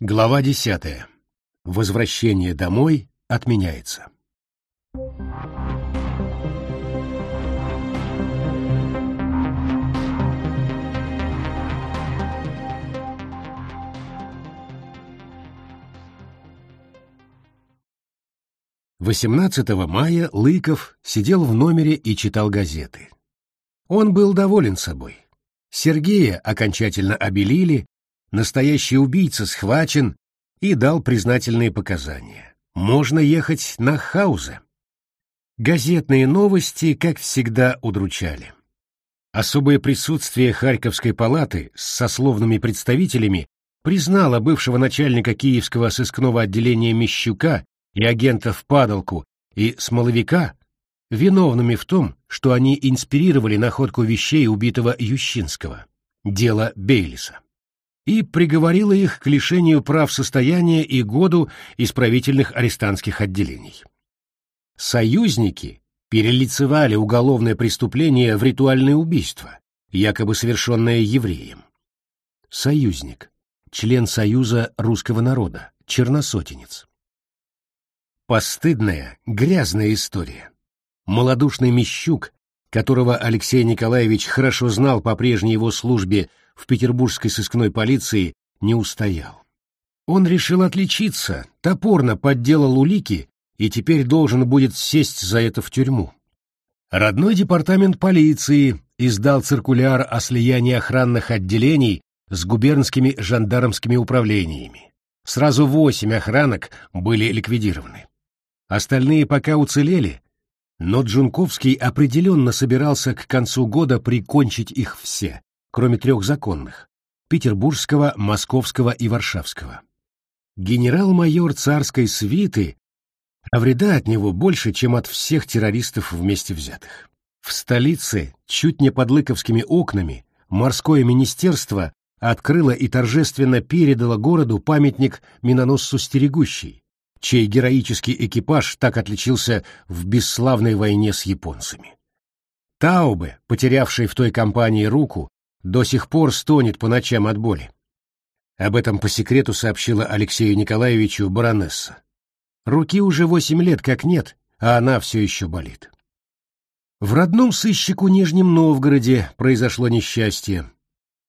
Глава десятая. Возвращение домой отменяется. Восемнадцатого мая Лыков сидел в номере и читал газеты. Он был доволен собой. Сергея окончательно обелили, настоящий убийца схвачен и дал признательные показания. Можно ехать на Хаузе. Газетные новости, как всегда, удручали. Особое присутствие Харьковской палаты с сословными представителями признало бывшего начальника Киевского сыскного отделения Мещука и агентов Падалку и Смоловика виновными в том, что они инспирировали находку вещей убитого Ющинского, дело Бейлиса, и приговорила их к лишению прав состояния и году исправительных арестантских отделений. Союзники перелицевали уголовное преступление в ритуальное убийство, якобы совершенное евреем. Союзник, член Союза русского народа, черносотенец. Постыдная, грязная история. Молодушный Мещук, которого Алексей Николаевич хорошо знал по прежней его службе в петербургской сыскной полиции, не устоял. Он решил отличиться, топорно подделал улики и теперь должен будет сесть за это в тюрьму. Родной департамент полиции издал циркуляр о слиянии охранных отделений с губернскими жандармскими управлениями. Сразу восемь охранок были ликвидированы. Остальные пока уцелели, но Джунковский определенно собирался к концу года прикончить их все, кроме трех законных — петербургского, московского и варшавского. Генерал-майор царской свиты, а вреда от него больше, чем от всех террористов вместе взятых. В столице, чуть не под лыковскими окнами, морское министерство открыло и торжественно передало городу памятник миноносцу Стерегущий, чей героический экипаж так отличился в бесславной войне с японцами. Таубе, потерявший в той кампании руку, до сих пор стонет по ночам от боли. Об этом по секрету сообщила Алексею Николаевичу баронесса. Руки уже восемь лет как нет, а она все еще болит. В родном сыщику Нижнем Новгороде произошло несчастье.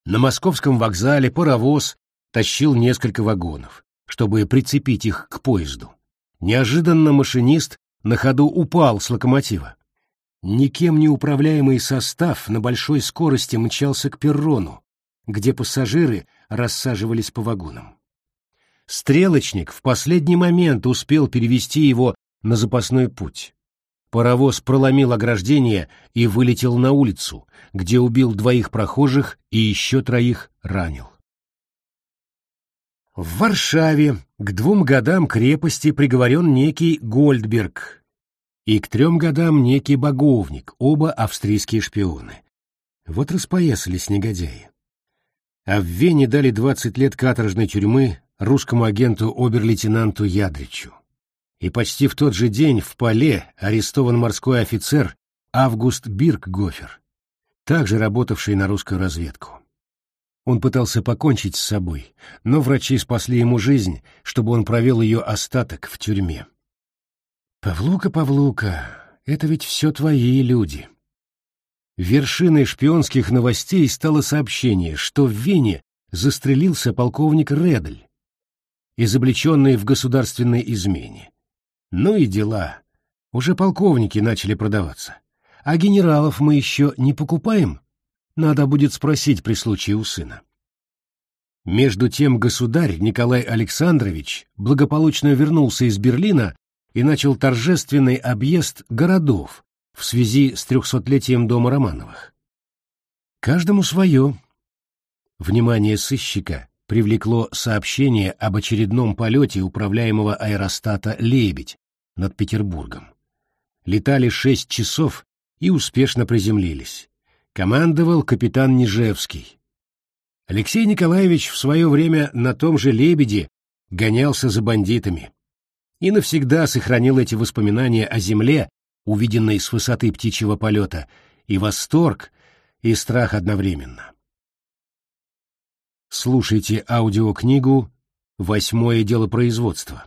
На московском вокзале паровоз тащил несколько вагонов чтобы прицепить их к поезду. Неожиданно машинист на ходу упал с локомотива. Никем не управляемый состав на большой скорости мчался к перрону, где пассажиры рассаживались по вагонам. Стрелочник в последний момент успел перевести его на запасной путь. Паровоз проломил ограждение и вылетел на улицу, где убил двоих прохожих и еще троих ранил. В Варшаве к двум годам крепости приговорен некий Гольдберг и к трем годам некий Боговник, оба австрийские шпионы. Вот распоясались негодяи. А в Вене дали 20 лет каторжной тюрьмы русскому агенту обер-лейтенанту Ядричу. И почти в тот же день в Пале арестован морской офицер Август Биркгофер, также работавший на русскую разведку. Он пытался покончить с собой, но врачи спасли ему жизнь, чтобы он провел ее остаток в тюрьме. «Павлука, Павлука, это ведь все твои люди». Вершиной шпионских новостей стало сообщение, что в Вене застрелился полковник Редль, изобличенный в государственной измене. Ну и дела. Уже полковники начали продаваться. А генералов мы еще не покупаем? Надо будет спросить при случае у сына. Между тем государь Николай Александрович благополучно вернулся из Берлина и начал торжественный объезд городов в связи с трехсотлетием дома Романовых. Каждому свое. Внимание сыщика привлекло сообщение об очередном полете управляемого аэростата «Лебедь» над Петербургом. Летали шесть часов и успешно приземлились. Командовал капитан Нижевский. Алексей Николаевич в свое время на том же «Лебеде» гонялся за бандитами и навсегда сохранил эти воспоминания о земле, увиденной с высоты птичьего полета, и восторг, и страх одновременно. Слушайте аудиокнигу Восьмое дело производства.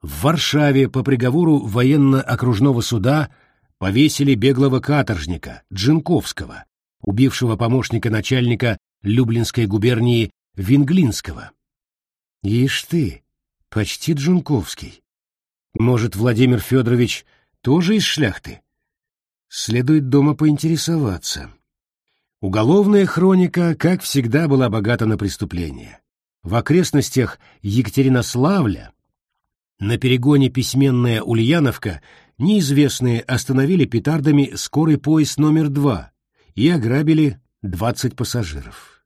В Варшаве по приговору военно-окружного суда повесили беглого каторжника Джинковского, убившего помощника начальника Люблинской губернии Винглинского. Ишь ты, почти Джунковский. Может, Владимир Федорович тоже из шляхты? Следует дома поинтересоваться. Уголовная хроника, как всегда, была богата на преступления. В окрестностях Екатеринославля, на перегоне письменная Ульяновка, неизвестные остановили петардами скорый поезд номер два и ограбили 20 пассажиров.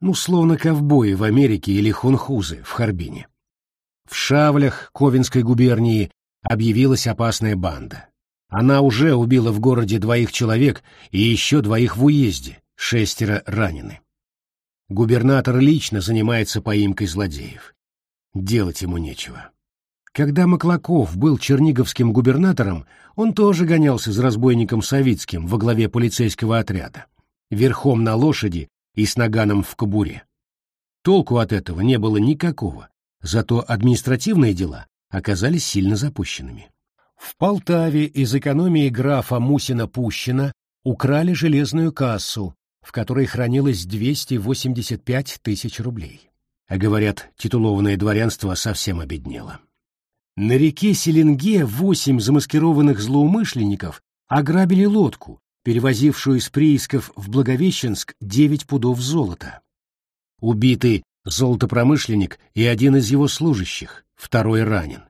Ну, словно ковбои в Америке или хунхузы в Харбине. В Шавлях Ковенской губернии объявилась опасная банда. Она уже убила в городе двоих человек и еще двоих в уезде, шестеро ранены. Губернатор лично занимается поимкой злодеев. Делать ему нечего. Когда Маклаков был черниговским губернатором, он тоже гонялся за разбойником Савицким во главе полицейского отряда, верхом на лошади и с наганом в кобуре. Толку от этого не было никакого, зато административные дела оказались сильно запущенными. В Полтаве из экономии графа Мусина-Пущина украли железную кассу, в которой хранилось 285 тысяч рублей. А говорят, титулованное дворянство совсем обеднело. На реке Селенге восемь замаскированных злоумышленников ограбили лодку, перевозившую из приисков в Благовещенск девять пудов золота. Убиты золотопромышленник и один из его служащих, второй ранен.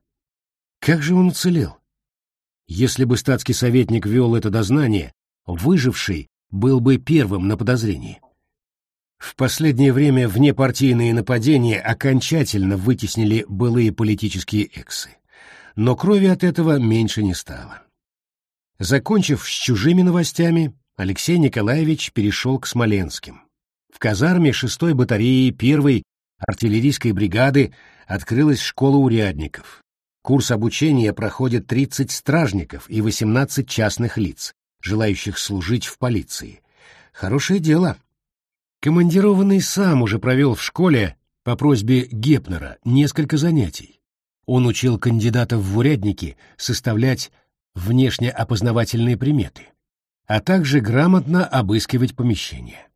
Как же он уцелел? Если бы статский советник вел это дознание, выживший был бы первым на подозрении. В последнее время внепартийные нападения окончательно вытеснили былые политические эксы. Но крови от этого меньше не стало. Закончив с чужими новостями, Алексей Николаевич перешел к Смоленским. В казарме 6-й батареи 1-й артиллерийской бригады открылась школа урядников. Курс обучения проходит 30 стражников и 18 частных лиц, желающих служить в полиции. Хорошее дело. Командированный сам уже провел в школе по просьбе Гепнера несколько занятий. Он учил кандидатов в урядники составлять внешне опознавательные приметы, а также грамотно обыскивать помещения.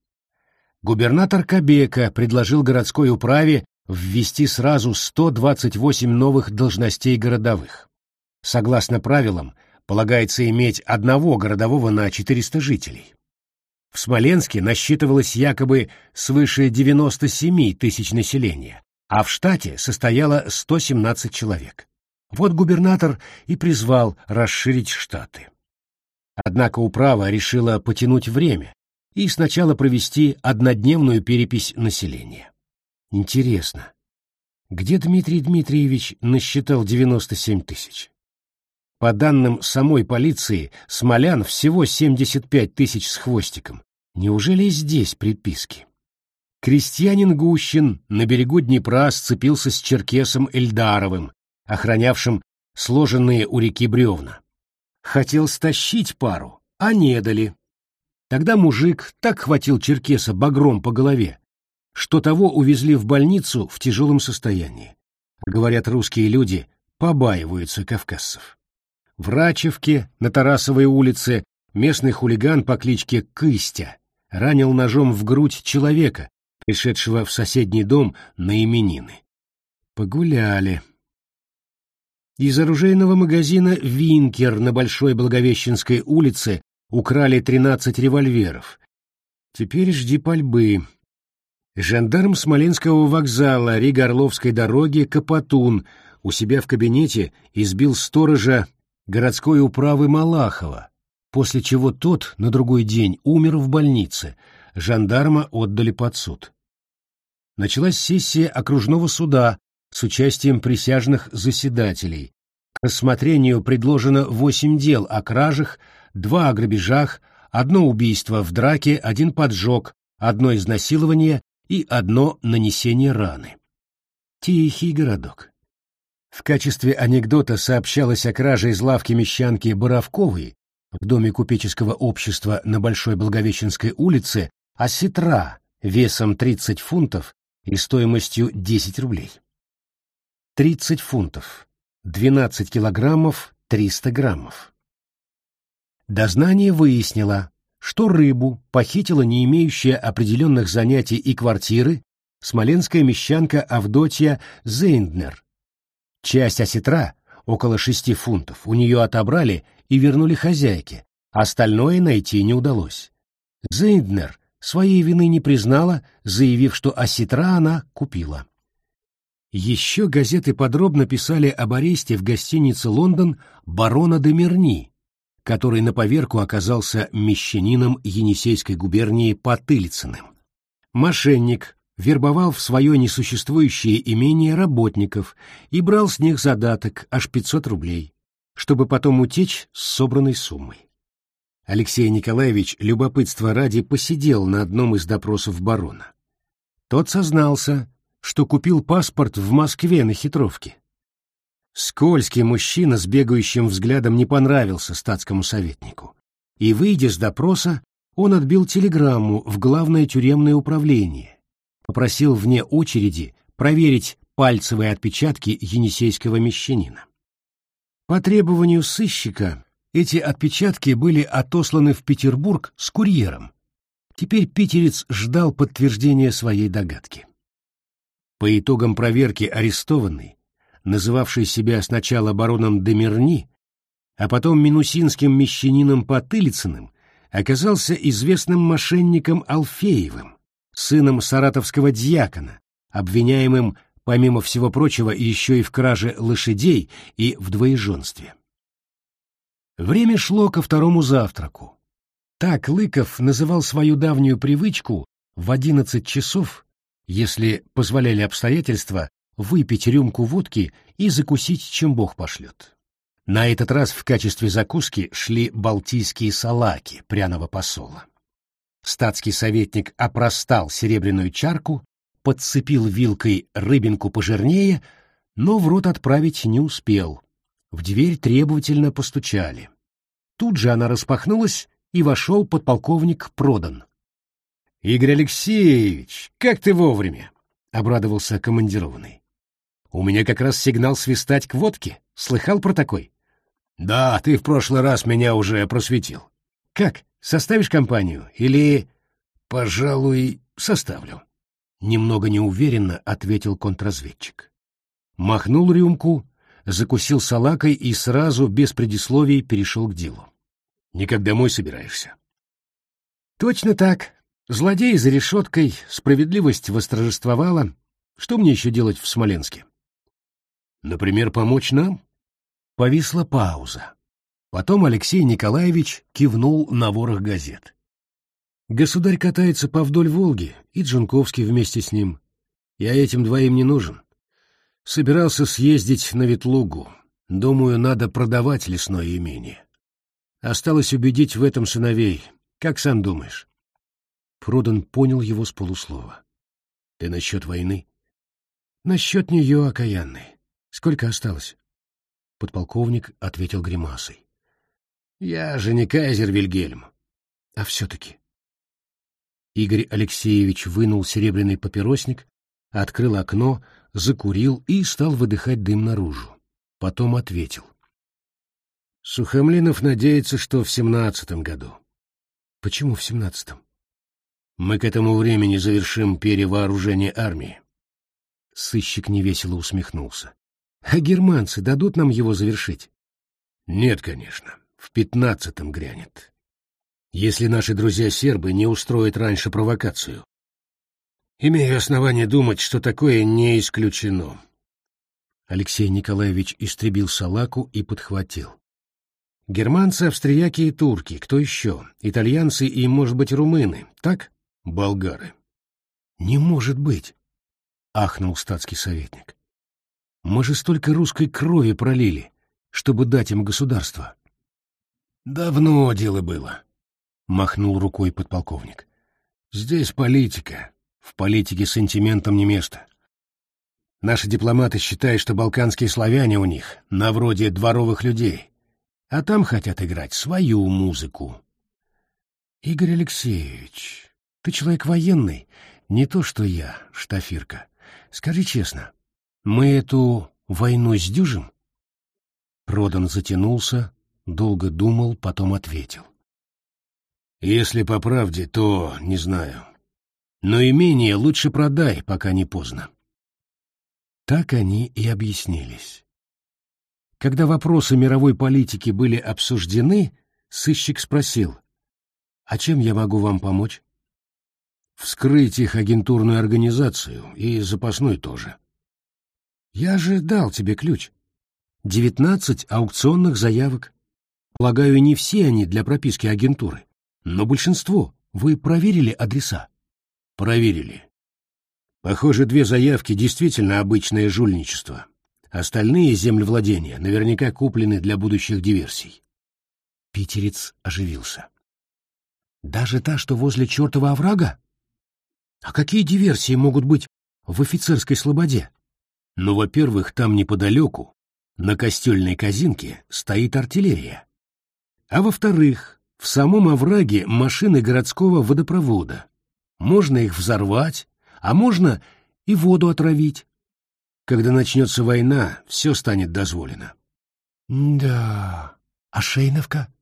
Губернатор Кабека предложил городской управе ввести сразу 128 новых должностей городовых. Согласно правилам, полагается иметь одного городового на 400 жителей. В Смоленске насчитывалось якобы свыше 97 тысяч населения, а в штате состояло 117 человек. Вот губернатор и призвал расширить штаты. Однако управа решила потянуть время и сначала провести однодневную перепись населения. Интересно, где Дмитрий Дмитриевич насчитал 97 тысяч? По данным самой полиции, смолян всего 75 тысяч с хвостиком. Неужели здесь приписки? Крестьянин Гущин на берегу Днепра сцепился с черкесом Эльдаровым, охранявшим сложенные у реки бревна. Хотел стащить пару, а не дали. Тогда мужик так хватил черкеса багром по голове, что того увезли в больницу в тяжелом состоянии. Говорят, русские люди побаиваются кавказцев. В Рачевке на Тарасовой улице местный хулиган по кличке Кыстя ранил ножом в грудь человека, пришедшего в соседний дом на именины. Погуляли. Из оружейного магазина «Винкер» на Большой Благовещенской улице украли 13 револьверов. Теперь жди пальбы. Жандарм Смоленского вокзала Рига-Орловской дороги Капотун у себя в кабинете избил сторожа городской управы Малахова, после чего тот на другой день умер в больнице, жандарма отдали под суд. Началась сессия окружного суда с участием присяжных заседателей. К рассмотрению предложено восемь дел о кражах, два о грабежах, одно убийство в драке, один поджог, одно изнасилование и одно нанесение раны. Тихий городок. В качестве анекдота сообщалось о краже из лавки мещанки Боровковой в доме купеческого общества на Большой Благовещенской улице осетра весом 30 фунтов и стоимостью 10 рублей. 30 фунтов, 12 килограммов 300 граммов. Дознание выяснило, что рыбу похитила не имеющая определенных занятий и квартиры смоленская мещанка Авдотья Зейнднер. Часть осетра, около шести фунтов, у нее отобрали и вернули хозяйке, остальное найти не удалось. Зейнднер своей вины не признала, заявив, что осетра она купила. Еще газеты подробно писали об аресте в гостинице «Лондон» барона де Мерни, который на поверку оказался мещанином Енисейской губернии Потыльциным. Мошенник вербовал в свое несуществующее имение работников и брал с них задаток аж 500 рублей, чтобы потом утечь с собранной суммой. Алексей Николаевич любопытство ради посидел на одном из допросов барона. Тот сознался, что купил паспорт в Москве на хитровке. Скользкий мужчина с бегающим взглядом не понравился статскому советнику, и, выйдя с допроса, он отбил телеграмму в главное тюремное управление, попросил вне очереди проверить пальцевые отпечатки енисейского мещанина. По требованию сыщика эти отпечатки были отосланы в Петербург с курьером. Теперь питерец ждал подтверждения своей догадки. По итогам проверки арестованный, называвший себя сначала бароном Демерни, а потом минусинским мещанином Потылицыным, оказался известным мошенником Алфеевым, сыном саратовского дьякона, обвиняемым, помимо всего прочего, еще и в краже лошадей и в двоеженстве. Время шло ко второму завтраку. Так Лыков называл свою давнюю привычку в одиннадцать часов, если позволяли обстоятельства, выпить рюмку водки и закусить, чем Бог пошлет. На этот раз в качестве закуски шли балтийские салаки пряного посола. Статский советник опростал серебряную чарку, подцепил вилкой рыбинку пожирнее, но в рот отправить не успел. В дверь требовательно постучали. Тут же она распахнулась, и вошел подполковник Продан. — Игорь Алексеевич, как ты вовремя! — обрадовался командированный. — У меня как раз сигнал свистать к водке. Слыхал про такой? — Да, ты в прошлый раз меня уже просветил. — Как, составишь компанию или... — Пожалуй, составлю. Немного неуверенно ответил контрразведчик. Махнул рюмку, закусил салакой и сразу, без предисловий, перешел к делу. «Никак домой собираешься?» «Точно так. Злодей за решеткой, справедливость восторжествовала. Что мне еще делать в Смоленске?» «Например, помочь нам?» Повисла пауза. Потом Алексей Николаевич кивнул на ворох газет. «Государь катается по вдоль Волги, и Джунковский вместе с ним. Я этим двоим не нужен. Собирался съездить на Ветлугу. Думаю, надо продавать лесное имение. Осталось убедить в этом сыновей. Как сам думаешь? Продан понял его с полуслова. Ты насчет войны? Насчет нее, окаянный. Сколько осталось? Подполковник ответил гримасой. Я же не кайзер Вильгельм. А все-таки. Игорь Алексеевич вынул серебряный папиросник, открыл окно, закурил и стал выдыхать дым наружу. Потом ответил. Сухомлинов надеется, что в семнадцатом году. Почему в семнадцатом? Мы к этому времени завершим перевооружение армии. Сыщик невесело усмехнулся. А германцы дадут нам его завершить? Нет, конечно. В пятнадцатом грянет. Если наши друзья-сербы не устроят раньше провокацию. Имею основание думать, что такое не исключено. Алексей Николаевич истребил салаку и подхватил. Германцы, австрияки и турки, кто еще? Итальянцы и, может быть, румыны, так? Болгары. Не может быть, ахнул статский советник. Мы же столько русской крови пролили, чтобы дать им государство. Давно дело было, махнул рукой подполковник. Здесь политика, в политике сантиментом не место. Наши дипломаты считают, что балканские славяне у них на вроде дворовых людей, а там хотят играть свою музыку. Игорь Алексеевич, ты человек военный, Не то что я, штафирка. Скажи честно, мы эту войну сдюжим? Продан затянулся, долго думал, потом ответил. Если по правде, то не знаю. Но имение лучше продай, пока не поздно. Так они и объяснились. Когда вопросы мировой политики были обсуждены, сыщик спросил, «А чем я могу вам помочь?» «Вскрыть их агентурную организацию и запасной тоже». «Я же дал тебе ключ. Девятнадцать аукционных заявок. Полагаю, не все они для прописки агентуры, но большинство. Вы проверили адреса?» «Проверили. Похоже, две заявки действительно обычное жульничество. Остальные землевладения наверняка куплены для будущих диверсий. Питерец оживился. Даже та, что возле чертова оврага? А какие диверсии могут быть в офицерской слободе? Ну, во-первых, там неподалеку, на костельной казинке, стоит артиллерия. А во-вторых, в самом овраге машины городского водопровода. Можно их взорвать, а можно и воду отравить. Когда начнется война, все станет дозволено. — Да, а Шейновка?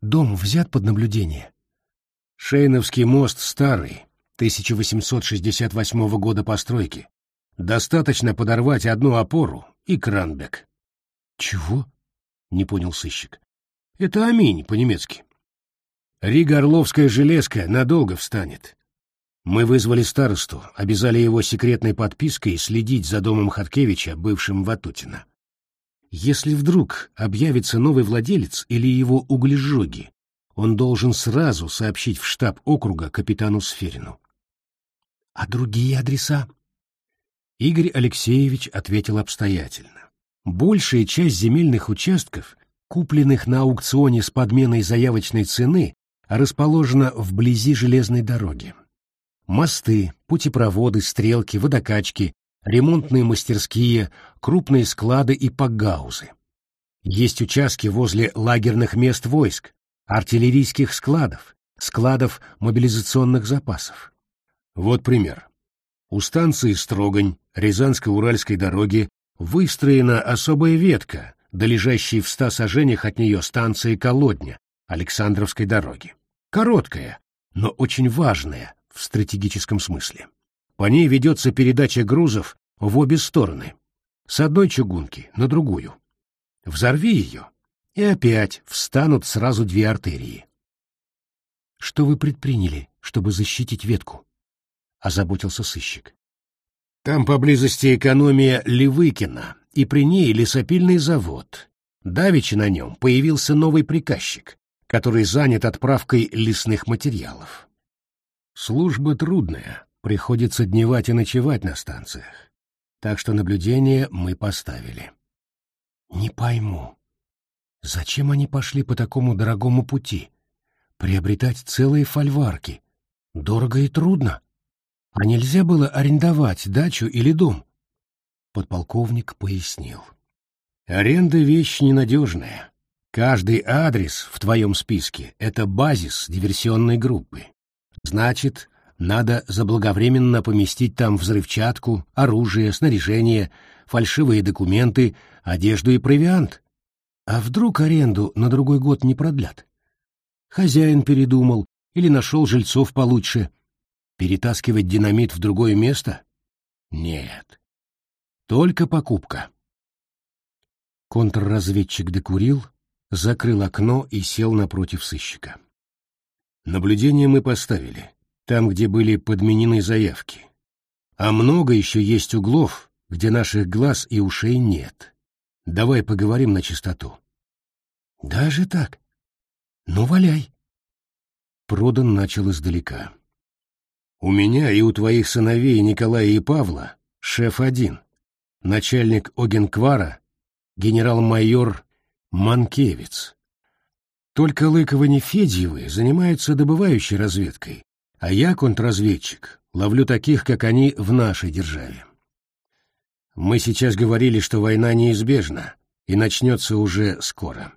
Дом взят под наблюдение? Шейновский мост старый, 1868 года постройки. Достаточно подорвать одну опору и кранбек. — Чего? — не понял сыщик. — Это аминь по-немецки. Рига Орловская железка надолго встанет. Мы вызвали старосту, обязали его секретной подпиской следить за домом Хаткевича, бывшим Ватутина. Если вдруг объявится новый владелец или его углежоги, он должен сразу сообщить в штаб округа капитану Сферину. А другие адреса? Игорь Алексеевич ответил обстоятельно. Большая часть земельных участков, купленных на аукционе с подменой заявочной цены, расположена вблизи железной дороги. Мосты, путепроводы, стрелки, водокачки, ремонтные мастерские, крупные склады и пакгаузы. Есть участки возле лагерных мест войск, артиллерийских складов, складов мобилизационных запасов. Вот пример. У станции Строгань Рязанско-Уральской дороги выстроена особая ветка, долежащей в ста сажениях от нее станции Колодня Александровской дороги. Короткая, но очень важная, в стратегическом смысле. По ней ведется передача грузов в обе стороны, с одной чугунки на другую. Взорви ее, и опять встанут сразу две артерии. «Что вы предприняли, чтобы защитить ветку?» — озаботился сыщик. «Там поблизости экономия Левыкина, и при ней лесопильный завод. Давичи на нем появился новый приказчик, который занят отправкой лесных материалов. Служба трудная, приходится дневать и ночевать на станциях. Так что наблюдение мы поставили. Не пойму, зачем они пошли по такому дорогому пути? Приобретать целые фольварки. Дорого и трудно. А нельзя было арендовать дачу или дом? Подполковник пояснил. Аренда — вещь ненадежная. Каждый адрес в твоем списке — это базис диверсионной группы. Значит, надо заблаговременно поместить там взрывчатку, оружие, снаряжение, фальшивые документы, одежду и провиант. А вдруг аренду на другой год не продлят? Хозяин передумал или нашел жильцов получше. Перетаскивать динамит в другое место? Нет. Только покупка. Контрразведчик докурил, закрыл окно и сел напротив сыщика. Наблюдение мы поставили, там, где были подменены заявки. А много еще есть углов, где наших глаз и ушей нет. Давай поговорим на чистоту. Даже так? Ну, валяй. Продан начал издалека. У меня и у твоих сыновей Николая и Павла шеф один. Начальник Огенквара, генерал-майор Манкевец. Только Лыковы Нефедьевы занимаются добывающей разведкой, а я, контрразведчик, ловлю таких, как они, в нашей державе. Мы сейчас говорили, что война неизбежна и начнется уже скоро.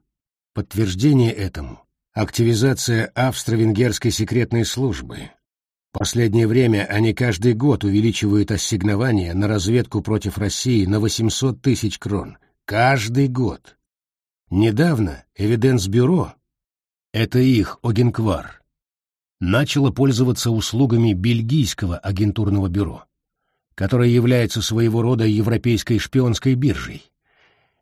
Подтверждение этому — активизация австро-венгерской секретной службы. Последнее время они каждый год увеличивают ассигнования на разведку против России на 800 тысяч крон. Каждый год. Недавно Эвиденс-бюро, это их Огенквар, начало пользоваться услугами бельгийского агентурного бюро, которое является своего рода европейской шпионской биржей.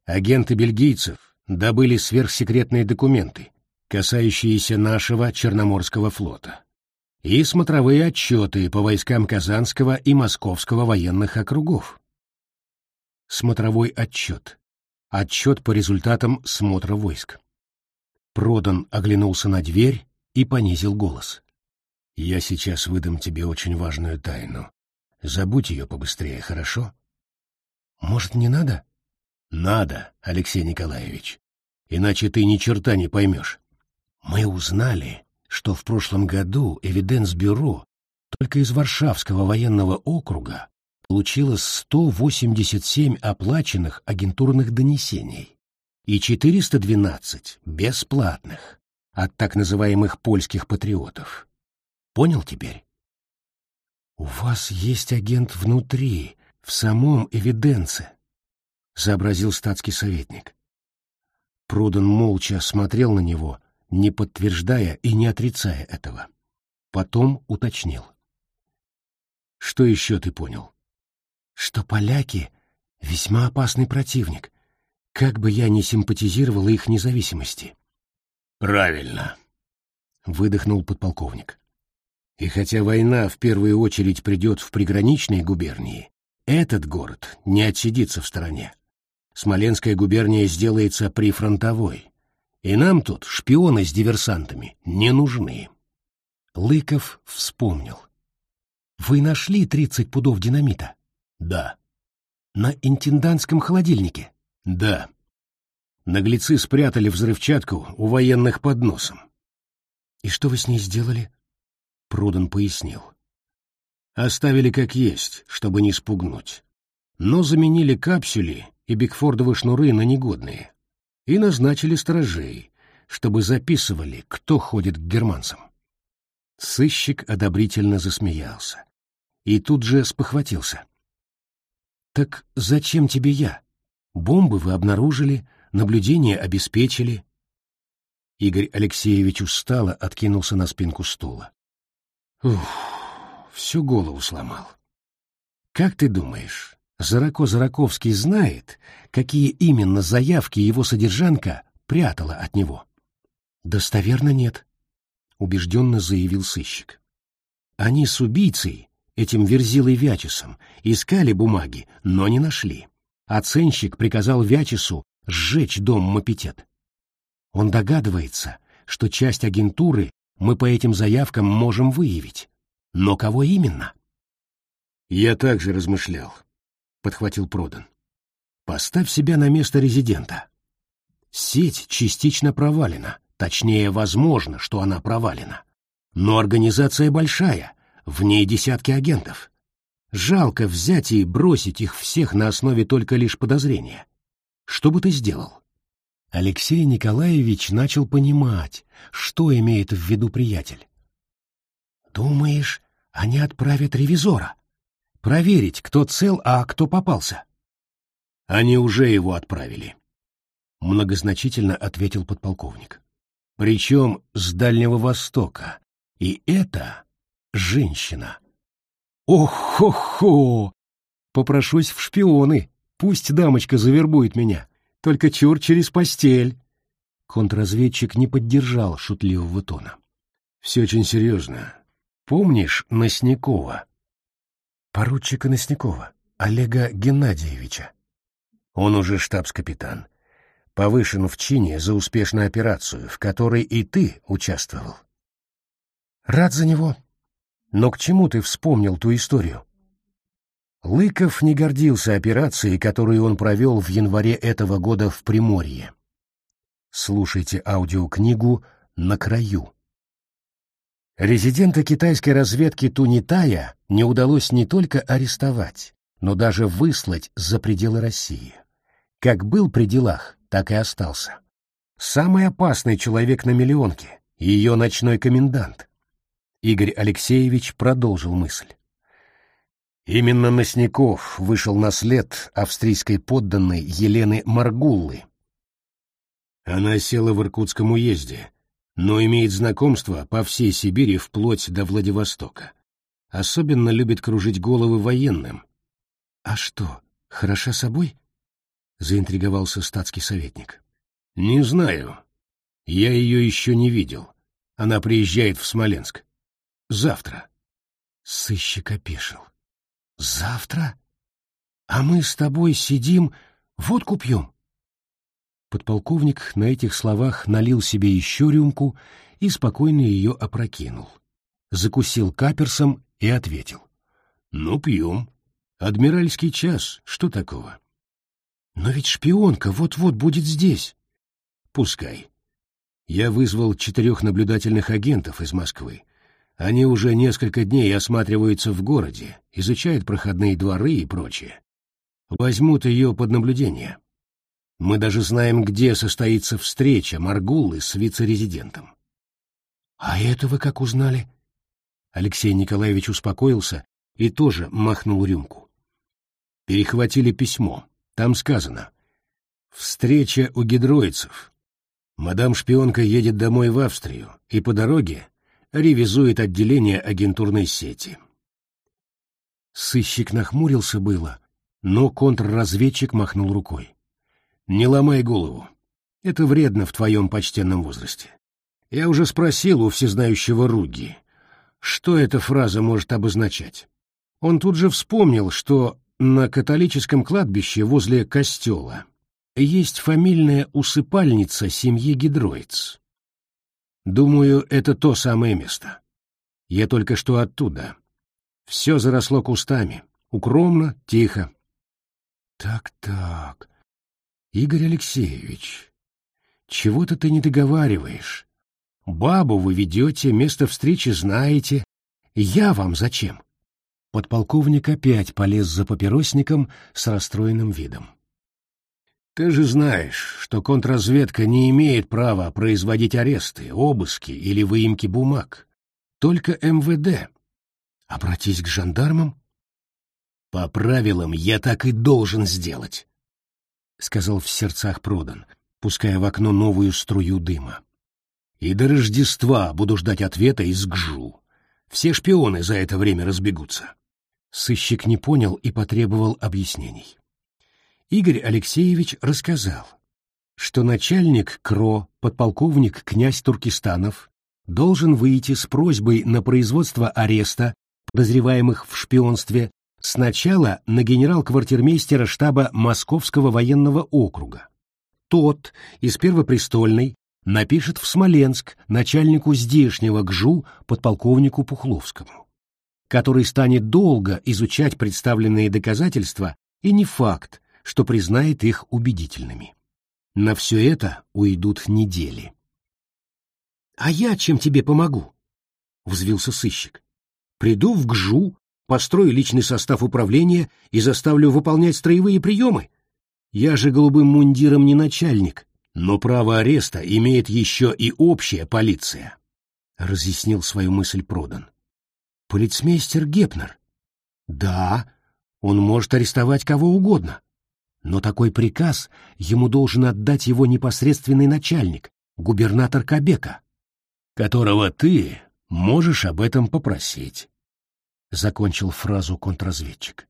Агенты бельгийцев добыли сверхсекретные документы, касающиеся нашего Черноморского флота и смотровые отчеты по войскам Казанского и Московского военных округов. Смотровой отчет. Отчет по результатам смотра войск. Продан оглянулся на дверь и понизил голос. «Я сейчас выдам тебе очень важную тайну. Забудь ее побыстрее, хорошо?» «Может, не надо?» «Надо, Алексей Николаевич. Иначе ты ни черта не поймешь. Мы узнали, что в прошлом году Эвиденс-бюро только из Варшавского военного округа получило 187 оплаченных агентурных донесений и 412 бесплатных от так называемых польских патриотов. Понял теперь? «У вас есть агент внутри, в самом Эвиденце», — сообразил статский советник. Продан молча смотрел на него, не подтверждая и не отрицая этого. Потом уточнил. «Что еще ты понял?» «Что поляки — весьма опасный противник, как бы я ни симпатизировал их независимости». «Правильно», — выдохнул подполковник. «И хотя война в первую очередь придет в приграничные губернии, этот город не отсидится в стороне. Смоленская губерния сделается прифронтовой, и нам тут шпионы с диверсантами не нужны. Лыков вспомнил. Вы нашли тридцать пудов динамита? Да. На интендантском холодильнике? Да. Наглецы спрятали взрывчатку у военных под носом. И что вы с ней сделали? Продан пояснил. Оставили как есть, чтобы не спугнуть. Но заменили капсюли и бигфордовы шнуры на негодные и назначили сторожей, чтобы записывали, кто ходит к германцам. Сыщик одобрительно засмеялся и тут же спохватился. «Так зачем тебе я? Бомбы вы обнаружили, наблюдение обеспечили». Игорь Алексеевич устало откинулся на спинку стула. «Ух, всю голову сломал. Как ты думаешь, Зарако-Зараковский знает, какие именно заявки его содержанка прятала от него. «Достоверно нет», — убежденно заявил сыщик. «Они с убийцей, этим Верзилой Вячесом, искали бумаги, но не нашли. Оценщик приказал Вячесу сжечь дом Мапитет. Он догадывается, что часть агентуры мы по этим заявкам можем выявить. Но кого именно? Я также размышлял, — подхватил Продан. «Поставь себя на место резидента. Сеть частично провалена, точнее, возможно, что она провалена. Но организация большая, в ней десятки агентов. Жалко взять и бросить их всех на основе только лишь подозрения. Что бы ты сделал?» Алексей Николаевич начал понимать, что имеет в виду приятель. «Думаешь, они отправят ревизора?» Проверить, кто цел, а кто попался. Они уже его отправили, многозначительно ответил подполковник. Причем с Дальнего Востока. И это женщина. Ох-хо-хо! Попрошусь в шпионы. Пусть дамочка завербует меня. Только чур через постель. Контрразведчик не поддержал шутливого тона. Все очень серьезно. Помнишь Носнякова? Поручика Носнякова, Олега Геннадьевича. Он уже штабс-капитан. Повышен в чине за успешную операцию, в которой и ты участвовал. Рад за него. Но к чему ты вспомнил ту историю? Лыков не гордился операцией, которую он провел в январе этого года в Приморье. Слушайте аудиокнигу «На краю». Резидента китайской разведки Тунитая не удалось не только арестовать, но даже выслать за пределы России. Как был при делах, так и остался. Самый опасный человек на миллионке, ее ночной комендант. Игорь Алексеевич продолжил мысль. Именно Носняков вышел на след австрийской подданной Елены Маргуллы. Она села в Иркутском уезде, но имеет знакомство по всей Сибири вплоть до Владивостока. Особенно любит кружить головы военным. — А что, хороша собой? — заинтриговался статский советник. — Не знаю. Я ее еще не видел. Она приезжает в Смоленск. Завтра. Сыщик опешил. Завтра? А мы с тобой сидим, водку пьем? Подполковник на этих словах налил себе еще рюмку и спокойно ее опрокинул. Закусил каперсом и ответил. Ну, пьем. Адмиральский час, что такого? Но ведь шпионка вот-вот будет здесь. Пускай. Я вызвал четырех наблюдательных агентов из Москвы. Они уже несколько дней осматриваются в городе, изучают проходные дворы и прочее. Возьмут ее под наблюдение. Мы даже знаем, где состоится встреча Маргуллы с вице-резидентом. — А это вы как узнали? Алексей Николаевич успокоился и тоже махнул рюмку. Перехватили письмо. Там сказано «Встреча у гидроидцев. Мадам-шпионка едет домой в Австрию и по дороге ревизует отделение агентурной сети. Сыщик нахмурился было, но контрразведчик махнул рукой. «Не ломай голову. Это вредно в твоем почтенном возрасте. Я уже спросил у всезнающего Руги, что эта фраза может обозначать. Он тут же вспомнил, что на католическом кладбище возле костела есть фамильная усыпальница семьи Гидроиц. Думаю, это то самое место. Я только что оттуда. Все заросло кустами. Укромно, тихо. Так-так. Игорь Алексеевич, чего-то ты не договариваешь. Бабу вы ведете, место встречи знаете. Я вам зачем? Подполковник опять полез за папиросником с расстроенным видом. Ты же знаешь, что контрразведка не имеет права производить аресты, обыски или выемки бумаг. Только МВД. Обратись к жандармам. По правилам я так и должен сделать, — сказал в сердцах Продан, пуская в окно новую струю дыма. И до Рождества буду ждать ответа из ГЖУ. Все шпионы за это время разбегутся. Сыщик не понял и потребовал объяснений. Игорь Алексеевич рассказал, что начальник КРО, подполковник князь Туркестанов, должен выйти с просьбой на производство ареста подозреваемых в шпионстве сначала на генерал-квартирмейстера штаба Московского военного округа. Тот из Первопрестольной напишет в Смоленск начальнику здешнего ГЖУ подполковнику Пухловскому, который станет долго изучать представленные доказательства и не факт, что признает их убедительными. На все это уйдут недели. — А я чем тебе помогу? — взвился сыщик. — Приду в ГЖУ, построю личный состав управления и заставлю выполнять строевые приемы. Я же голубым мундиром не начальник, но право ареста имеет еще и общая полиция, — разъяснил свою мысль Продан. — Полицмейстер Гепнер. — Да, он может арестовать кого угодно но такой приказ ему должен отдать его непосредственный начальник, губернатор Кабека, которого ты можешь об этом попросить, — закончил фразу контрразведчик.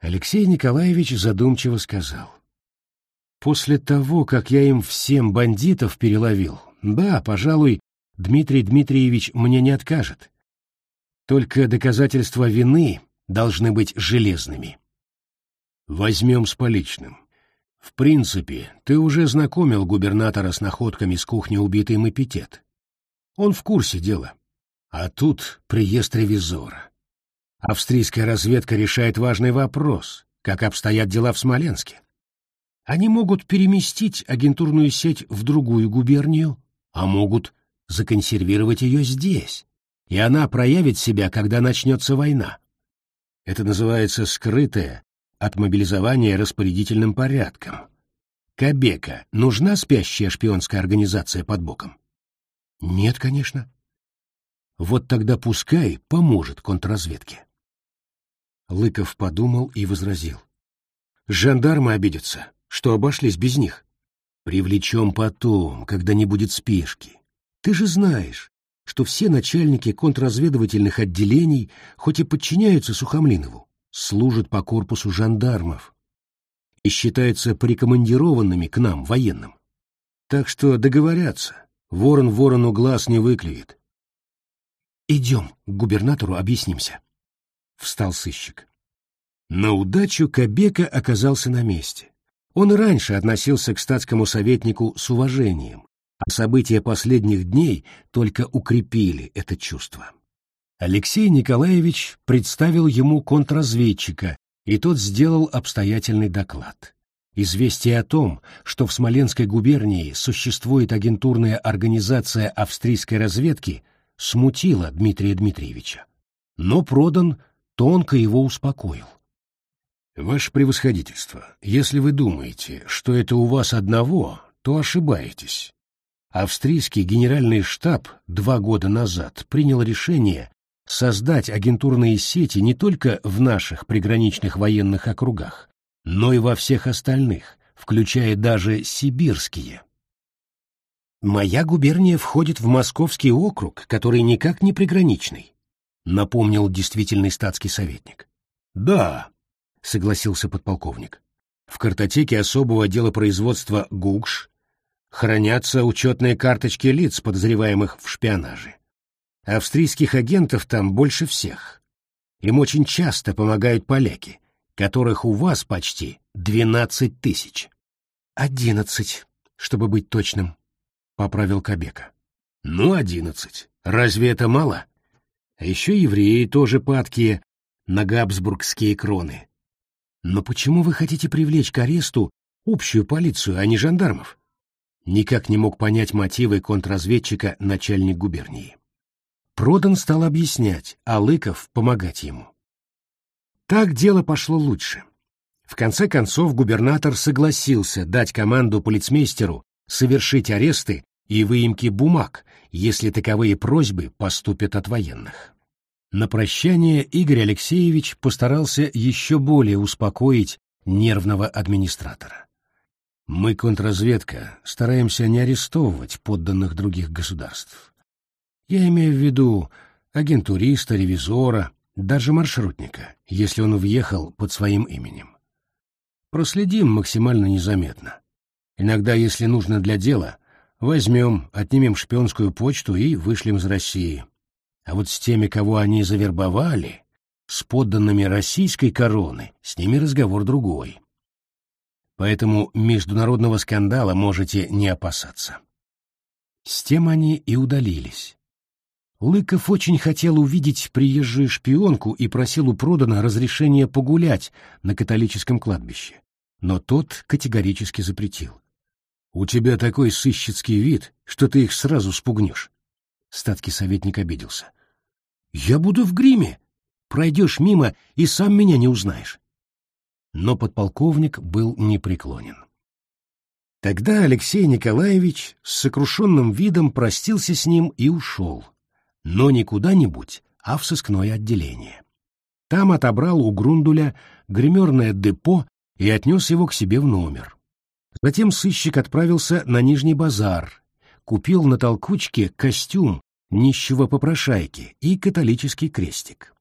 Алексей Николаевич задумчиво сказал. После того, как я им всем бандитов переловил, да, пожалуй, Дмитрий Дмитриевич мне не откажет. Только доказательства вины должны быть железными. Возьмем с поличным. В принципе, ты уже знакомил губернатора с находками с кухни убитой Мапитет. Он в курсе дела. А тут приезд ревизора. Австрийская разведка решает важный вопрос, как обстоят дела в Смоленске. Они могут переместить агентурную сеть в другую губернию, а могут законсервировать ее здесь, и она проявит себя, когда начнется война. Это называется скрытая от мобилизования распорядительным порядком. Кабека нужна спящая шпионская организация под боком? Нет, конечно. Вот тогда пускай поможет контрразведке. Лыков подумал и возразил. Жандармы обидятся, что обошлись без них. Привлечем потом, когда не будет спешки. Ты же знаешь, что все начальники контрразведывательных отделений, хоть и подчиняются Сухомлинову, служат по корпусу жандармов и считаются прикомандированными к нам, военным. Так что договорятся, ворон ворону глаз не выклюет. «Идем, к губернатору объяснимся», — встал сыщик. На удачу Кобека оказался на месте. Он раньше относился к статскому советнику с уважением, а события последних дней только укрепили это чувство. Алексей Николаевич представил ему контрразведчика, и тот сделал обстоятельный доклад. Известие о том, что в Смоленской губернии существует агентурная организация австрийской разведки, смутило Дмитрия Дмитриевича. Но Продан тонко его успокоил. «Ваше превосходительство, если вы думаете, что это у вас одного, то ошибаетесь. Австрийский генеральный штаб два года назад принял решение создать агентурные сети не только в наших приграничных военных округах, но и во всех остальных, включая даже сибирские. «Моя губерния входит в Московский округ, который никак не приграничный», напомнил действительный статский советник. «Да», — согласился подполковник. «В картотеке особого отдела производства ГУКШ хранятся учетные карточки лиц, подозреваемых в шпионаже. Австрийских агентов там больше всех. Им очень часто помогают поляки, которых у вас почти двенадцать тысяч». «Одиннадцать, чтобы быть точным», поправил Кабека. Ну, одиннадцать. Разве это мало? А еще евреи тоже падкие на габсбургские кроны. Но почему вы хотите привлечь к аресту общую полицию, а не жандармов? Никак не мог понять мотивы контрразведчика начальник губернии. Продан стал объяснять, а Лыков помогать ему. Так дело пошло лучше. В конце концов губернатор согласился дать команду полицмейстеру совершить аресты и выемки бумаг, если таковые просьбы поступят от военных. На прощание Игорь Алексеевич постарался еще более успокоить нервного администратора. Мы, контрразведка, стараемся не арестовывать подданных других государств. Я имею в виду агентуриста, ревизора, даже маршрутника, если он въехал под своим именем. Проследим максимально незаметно. Иногда, если нужно для дела, Возьмем, отнимем шпионскую почту и вышлем из России. А вот с теми, кого они завербовали, с подданными российской короны, с ними разговор другой. Поэтому международного скандала можете не опасаться. С тем они и удалились. Лыков очень хотел увидеть приезжую шпионку и просил у Продана разрешения погулять на католическом кладбище, но тот категорически запретил. У тебя такой сыщицкий вид, что ты их сразу спугнешь. Статский советник обиделся. Я буду в гриме. Пройдешь мимо и сам меня не узнаешь. Но подполковник был непреклонен. Тогда Алексей Николаевич с сокрушенным видом простился с ним и ушел. Но не куда-нибудь, а в сыскное отделение. Там отобрал у Грундуля гримерное депо и отнес его к себе в номер. Затем сыщик отправился на Нижний базар, купил на толкучке костюм нищего попрошайки и католический крестик.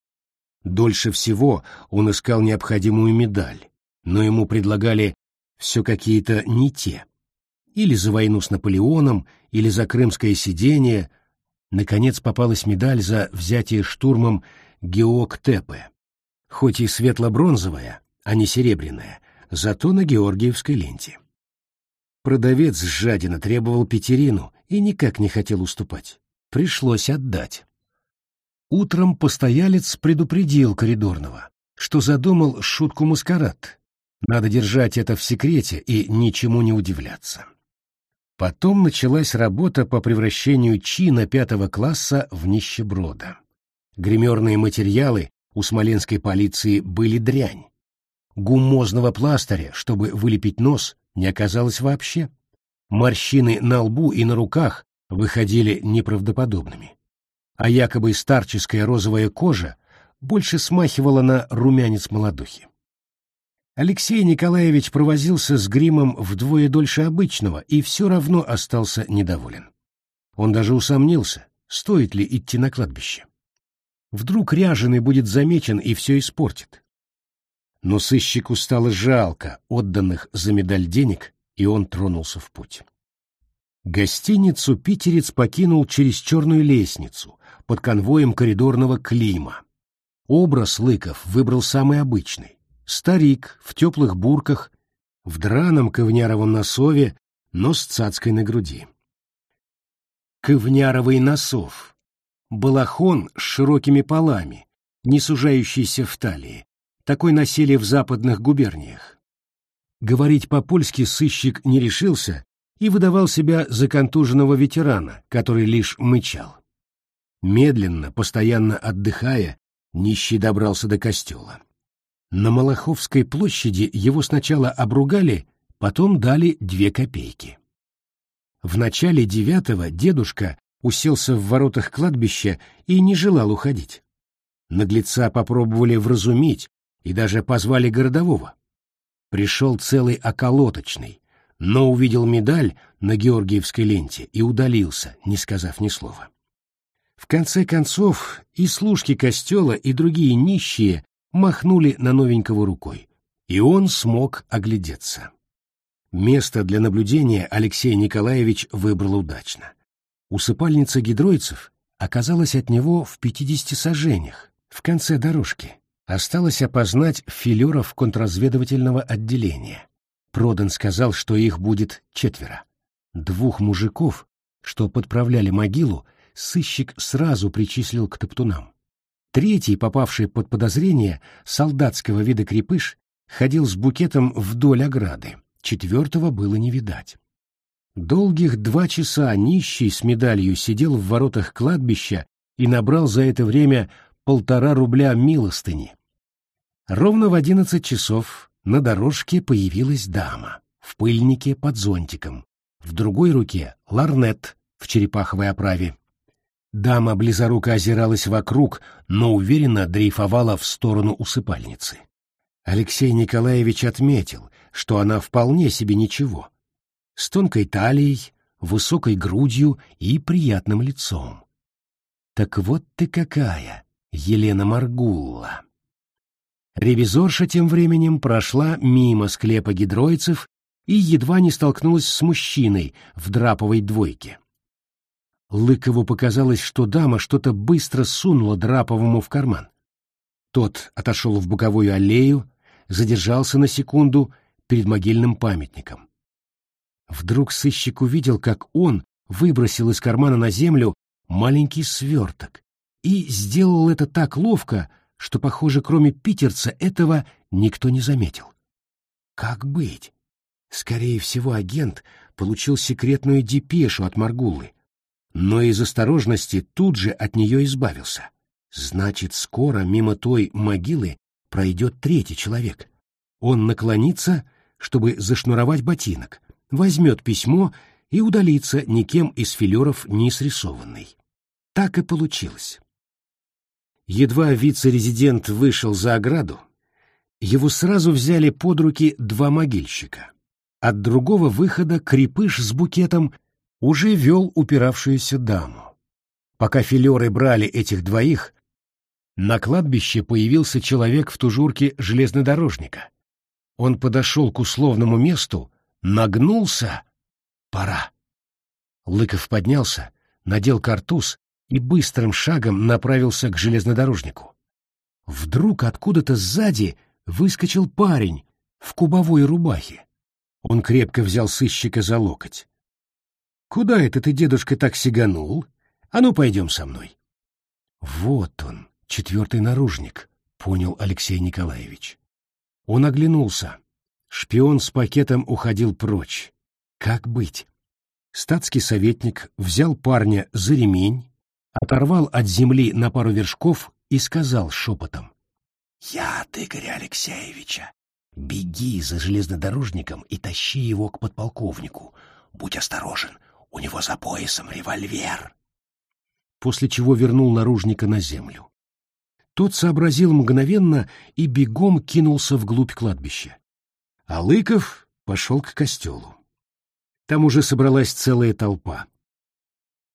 Дольше всего он искал необходимую медаль, но ему предлагали все какие-то не те. Или за войну с Наполеоном, или за крымское сидение. Наконец попалась медаль за взятие штурмом Геоктепе. Хоть и светло-бронзовая, а не серебряная, зато на Георгиевской ленте. Продавец жадина требовал пятерину и никак не хотел уступать. Пришлось отдать. Утром постоялец предупредил коридорного, что задумал шутку-маскарад. Надо держать это в секрете и ничему не удивляться. Потом началась работа по превращению чина пятого класса в нищеброда. Гримерные материалы у смоленской полиции были дрянь. Гумозного пластыря, чтобы вылепить нос, не оказалось вообще. Морщины на лбу и на руках выходили неправдоподобными. а якобы старческая розовая кожа больше смахивала на румянец молодухи. Алексей Николаевич провозился с гримом вдвое дольше обычного и все равно остался недоволен. Он даже усомнился, стоит ли идти на кладбище. Вдруг ряженый будет замечен и все испортит. Но сыщику стало жалко отданных за медаль денег, и он тронулся в путь. Гостиницу питерец покинул через черную лестницу под конвоем коридорного клима. Образ Лыков выбрал самый обычный. Старик в теплых бурках, в драном ковняровом носове, но с цацкой на груди. Ковняровый носов. Балахон с широкими полами, не сужающийся в талии. Такой носили в западных губерниях. Говорить по-польски сыщик не решился и выдавал себя за контуженного ветерана, который лишь мычал. Медленно, постоянно отдыхая, нищий добрался до костела. На Малаховской площади его сначала обругали, потом дали две копейки. В начале девятого дедушка уселся в воротах кладбища и не желал уходить. Наглеца попробовали вразумить и даже позвали городового. Пришел целый околоточный, но увидел медаль на Георгиевской ленте и удалился, не сказав ни слова. В конце концов и служки костела, и другие нищие махнули на новенького рукой, и он смог оглядеться. Место для наблюдения Алексей Николаевич выбрал удачно. Усыпальница гидройцев оказалась от него в пятидесяти сажениях, в конце дорожки. Осталось опознать филеров контрразведывательного отделения. Продан сказал, что их будет четверо. Двух мужиков, что подправляли могилу, сыщик сразу причислил к топтунам. Третий, попавший под подозрение, солдатского вида крепыш, ходил с букетом вдоль ограды. Четвертого было не видать. Долгих два часа нищий с медалью сидел в воротах кладбища и набрал за это время полтора рубля милостыни. Ровно в одиннадцать часов на дорожке появилась дама в пыльнике под зонтиком, в другой руке ларнет в черепаховой оправе. Дама близоруко озиралась вокруг, но уверенно дрейфовала в сторону усыпальницы. Алексей Николаевич отметил, что она вполне себе ничего. С тонкой талией, высокой грудью и приятным лицом. Так вот ты какая, Елена Маргулла. Ревизорша тем временем прошла мимо склепа гидройцев и едва не столкнулась с мужчиной в драповой двойке. Лыкову показалось, что дама что-то быстро сунула Драповому в карман. Тот отошел в боковую аллею, задержался на секунду перед могильным памятником. Вдруг сыщик увидел, как он выбросил из кармана на землю маленький сверток и сделал это так ловко, что, похоже, кроме питерца этого никто не заметил. Как быть? Скорее всего, агент получил секретную депешу от Маргулы, но из осторожности тут же от нее избавился. Значит, скоро мимо той могилы пройдет третий человек. Он наклонится, чтобы зашнуровать ботинок, возьмет письмо и удалится никем из филеров не срисованный. Так и получилось. Едва вице-резидент вышел за ограду, его сразу взяли под руки два могильщика. От другого выхода крепыш с букетом — уже вел упиравшуюся даму. Пока филеры брали этих двоих, на кладбище появился человек в тужурке железнодорожника. Он подошел к условному месту, нагнулся. Пора. Лыков поднялся, надел картуз и быстрым шагом направился к железнодорожнику. Вдруг откуда-то сзади выскочил парень в кубовой рубахе. Он крепко взял сыщика за локоть. Куда это ты, дедушка, так сиганул? А ну, пойдем со мной. Вот он, четвертый наружник, понял Алексей Николаевич. Он оглянулся. Шпион с пакетом уходил прочь. Как быть? Статский советник взял парня за ремень, оторвал от земли на пару вершков и сказал шепотом. «Я от Игоря Алексеевича. Беги за железнодорожником и тащи его к подполковнику. Будь осторожен, у него за поясом револьвер. после чего вернул наружника на землю. Тот сообразил мгновенно и бегом кинулся вглубь кладбища. А Лыков пошел к костелу. Там уже собралась целая толпа.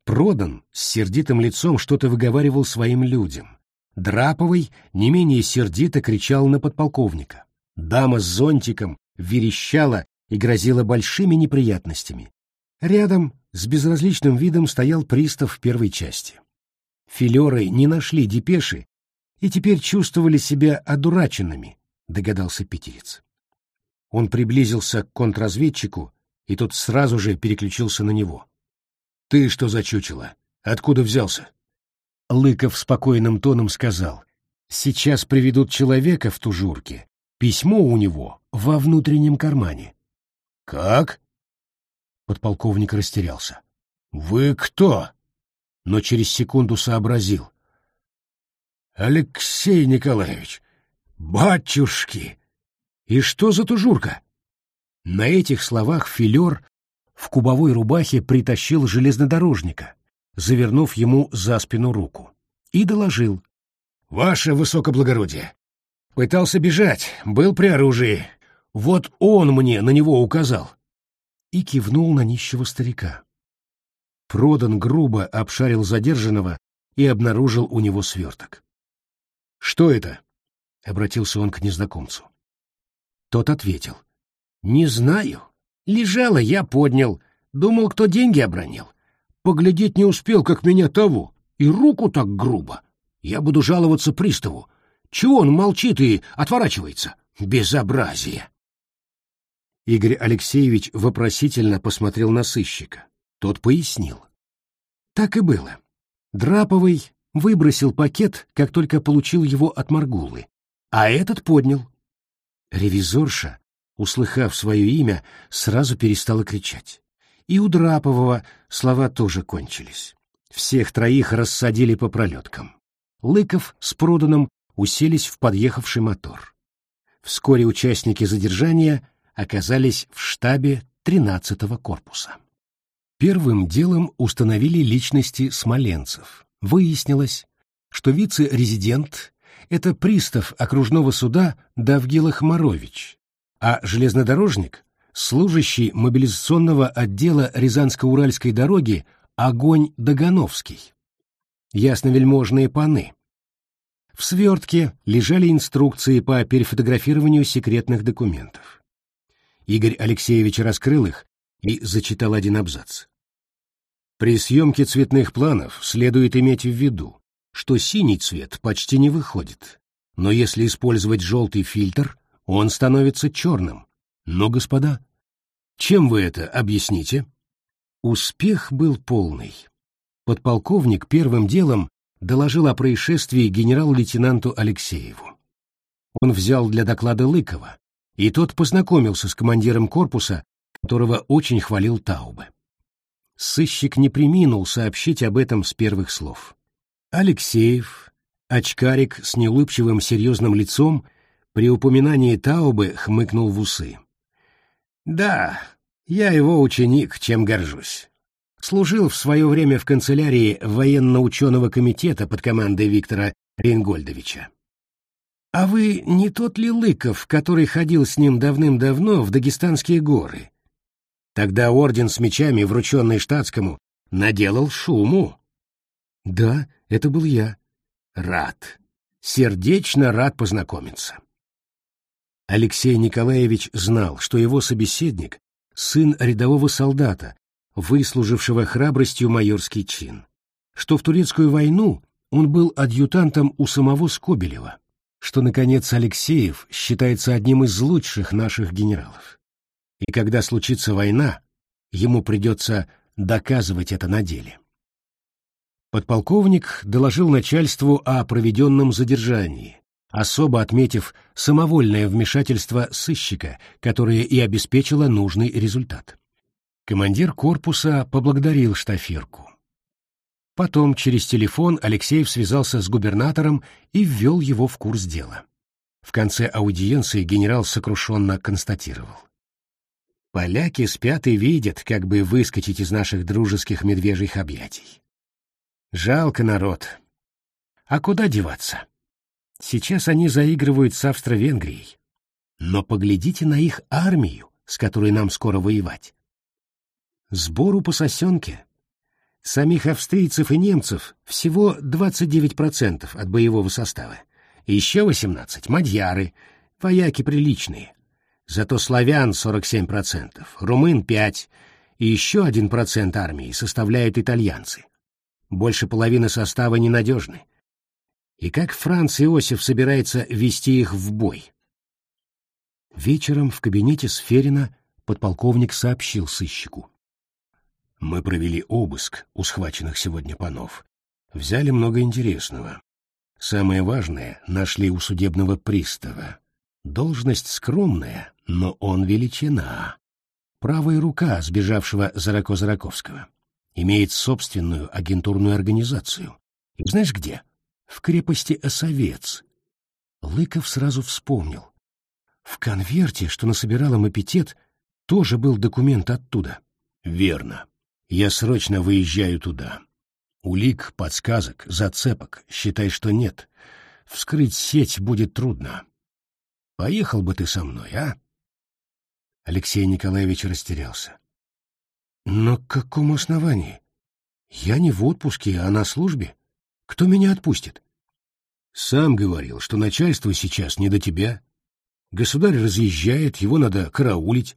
Продан с сердитым лицом что-то выговаривал своим людям. Драповый не менее сердито кричал на подполковника. Дама с зонтиком верещала и грозила большими неприятностями. Рядом с безразличным видом стоял пристав в первой части. Филеры не нашли депеши и теперь чувствовали себя одураченными, догадался питерец. Он приблизился к контрразведчику, и тот сразу же переключился на него. «Ты что за чучело? Откуда взялся?» Лыков спокойным тоном сказал. «Сейчас приведут человека в тужурке. Письмо у него во внутреннем кармане». «Как?» Подполковник растерялся. «Вы кто?» Но через секунду сообразил. «Алексей Николаевич! Батюшки! И что за тужурка?» На этих словах филер в кубовой рубахе притащил железнодорожника, завернув ему за спину руку, и доложил. «Ваше высокоблагородие! Пытался бежать, был при оружии. Вот он мне на него указал!» И кивнул на нищего старика. Продан грубо обшарил задержанного и обнаружил у него сверток. «Что это?» — обратился он к незнакомцу. Тот ответил. «Не знаю. Лежало, я поднял. Думал, кто деньги обронил. Поглядеть не успел, как меня того. И руку так грубо. Я буду жаловаться приставу. Чего он молчит и отворачивается? Безобразие!» Игорь Алексеевич вопросительно посмотрел на сыщика. Тот пояснил. Так и было. Драповый выбросил пакет, как только получил его от Маргулы, а этот поднял. Ревизорша, услыхав свое имя, сразу перестала кричать. И у Драпового слова тоже кончились. Всех троих рассадили по пролеткам. Лыков с Проданом уселись в подъехавший мотор. Вскоре участники задержания оказались в штабе 13-го корпуса. Первым делом установили личности смоленцев. Выяснилось, что вице-резидент — это пристав окружного суда Давгила Хмарович, а железнодорожник — служащий мобилизационного отдела Рязанско-Уральской дороги Огонь Дагановский. Ясновельможные паны. В свертке лежали инструкции по перефотографированию секретных документов. Игорь Алексеевич раскрыл их и зачитал один абзац. При съемке цветных планов следует иметь в виду, что синий цвет почти не выходит, но если использовать желтый фильтр, он становится черным. Но, господа, чем вы это объясните? Успех был полный. Подполковник первым делом доложил о происшествии генерал-лейтенанту Алексееву. Он взял для доклада Лыкова, и тот познакомился с командиром корпуса, которого очень хвалил Таубе. Сыщик не приминул сообщить об этом с первых слов. Алексеев, очкарик с неулыбчивым серьезным лицом, при упоминании Таубы хмыкнул в усы. «Да, я его ученик, чем горжусь. Служил в свое время в канцелярии военно-ученого комитета под командой Виктора Ренгольдовича. «А вы не тот ли Лыков, который ходил с ним давным-давно в Дагестанские горы?» Тогда орден с мечами, врученный штатскому, наделал шуму. «Да, это был я». «Рад. Сердечно рад познакомиться». Алексей Николаевич знал, что его собеседник — сын рядового солдата, выслужившего храбростью майорский чин, что в турецкую войну он был адъютантом у самого Скобелева что, наконец, Алексеев считается одним из лучших наших генералов. И когда случится война, ему придется доказывать это на деле. Подполковник доложил начальству о проведенном задержании, особо отметив самовольное вмешательство сыщика, которое и обеспечило нужный результат. Командир корпуса поблагодарил штафирку. Потом через телефон Алексеев связался с губернатором и ввел его в курс дела. В конце аудиенции генерал сокрушенно констатировал. «Поляки спят и видят, как бы выскочить из наших дружеских медвежьих объятий. Жалко народ. А куда деваться? Сейчас они заигрывают с Австро-Венгрией. Но поглядите на их армию, с которой нам скоро воевать. Сбору по сосенке. Самих австрийцев и немцев всего 29% от боевого состава. Еще 18% — мадьяры, вояки приличные. Зато славян 47%, румын 5%, и еще 1% армии составляют итальянцы. Больше половины состава ненадежны. И как Франц Иосиф собирается вести их в бой? Вечером в кабинете Сферина подполковник сообщил сыщику. Мы провели обыск у схваченных сегодня панов. Взяли много интересного. Самое важное нашли у судебного пристава. Должность скромная, но он величина. Правая рука сбежавшего Зарако-Зараковского. Имеет собственную агентурную организацию. Знаешь где? В крепости Осовец. Лыков сразу вспомнил. В конверте, что насобирал им эпитет, тоже был документ оттуда. Верно. Я срочно выезжаю туда. Улик, подсказок, зацепок, считай, что нет. Вскрыть сеть будет трудно. Поехал бы ты со мной, а? Алексей Николаевич растерялся. Но к какому основанию? Я не в отпуске, а на службе. Кто меня отпустит? Сам говорил, что начальство сейчас не до тебя. Государь разъезжает, его надо караулить.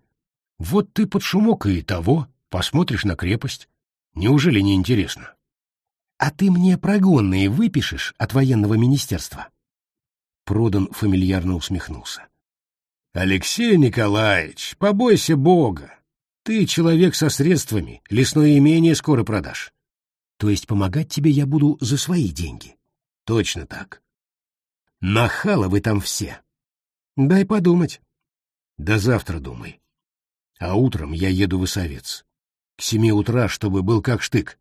Вот ты под шумок и того. Посмотришь на крепость. Неужели не интересно? А ты мне прогонные выпишешь от военного министерства? Продан фамильярно усмехнулся. Алексей Николаевич, побойся Бога. Ты человек со средствами, лесное имение скоро продашь. То есть помогать тебе я буду за свои деньги. Точно так. Нахала вы там все. Дай подумать. До завтра думай. А утром я еду в Исовец. К семи утра, чтобы был как штык.